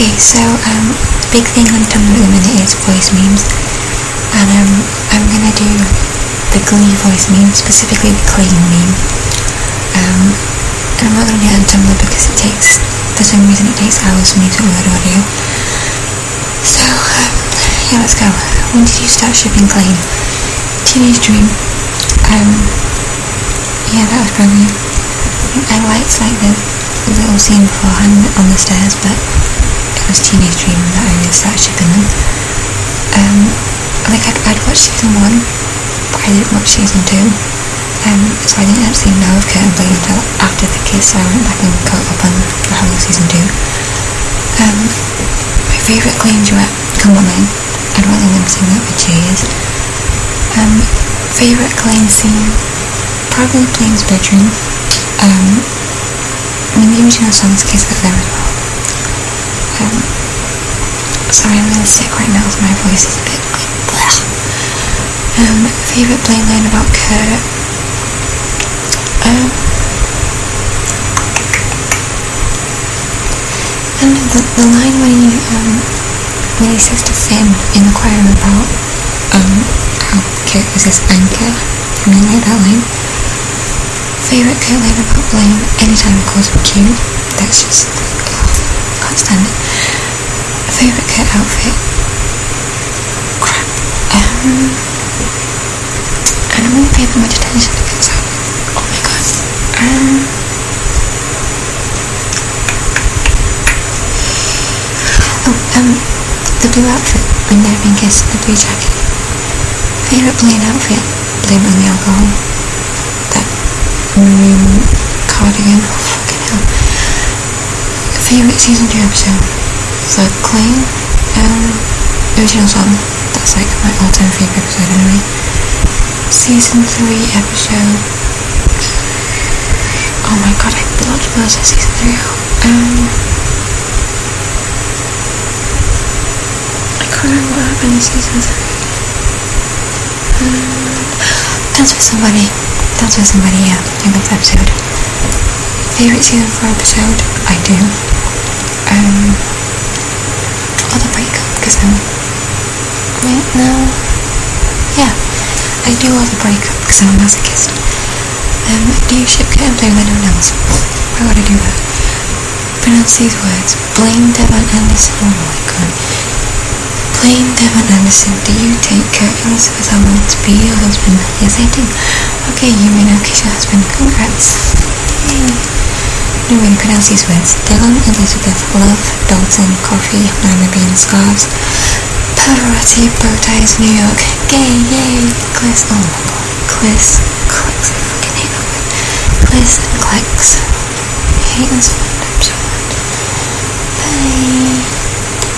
Okay, so um, big thing on Tumblr at the minute is voice memes, and um, I'm gonna do the Glee voice meme, specifically the Klaine meme. Um, and I'm not gonna do it on Tumblr because it takes, for some reason, it takes hours for me to upload audio. So um, yeah, let's go. When did you start shipping Klaine? Teenage Dream. Um, yeah, that was probably. I liked like the little scene beforehand on the stairs, but watched season one, but I didn't watch season two. Um, so I didn't actually know of Kurt and Blaine until after the kiss. So I went back and caught up on the whole season two. Um, my favourite Klaine duet, Come On In. I'd rather them sing that for Cheers. Um, favourite Klaine scene, probably Blaine's bedroom. Um, I mean, the original song's Kiss That there as well. Um, sorry, I'm really sick right now, so my voice is a bit like. Um, favourite Blaine line about Kurt? Um, and the, the line when he, um, when he says to Finn in the choir about, um, how Kurt was his anchor. I really like that line. Favourite Kurt line about Blaine? Anytime he calls him cute. That's just, oh, can't stand it. Favourite Kurt outfit? Crap. Um, don't pay that much attention to outfit. Oh my god. Um, oh, um, the blue outfit when being kissed, the blue jacket. Favourite Blaine outfit? On the alcohol. That maroon cardigan. Oh, fucking hell. Favourite season 2 episode? The Klaine. Um, original song. That's like my all-time favourite episode anyway. Season 3 episode. Oh my god, I blood most of season 3 out. Um, I can't remember what happened in season 3. Um, Dance with Somebody. Dance with Somebody, yeah. I love that episode. Favourite season 4 episode? I do. Um, or the breakup, because I'm... Wait, no. Yeah, I do all the breakup, because I'm a masochist. Um, do you ship Kurt and Blaine with anyone else? Why would I do that? Pronounce these words. Blaine Devon Anderson. Oh my god. Blaine Devon Anderson, do you take Kurt Elizabeth Howard to be your husband? Yes, I do. Okay, you may now kiss your husband. Congrats. Yay. No way to pronounce these words. Dylan, Elizabeth, Love, Dalton, Coffee, Lima Bean, Scarves, Pavarotti, Bowties, New York, Gay, Yay, Cliffs, oh my god, Cliffs, Clicks, I fucking hate that word, Cliffs and Clicks, I hate this word, I'm so Bye.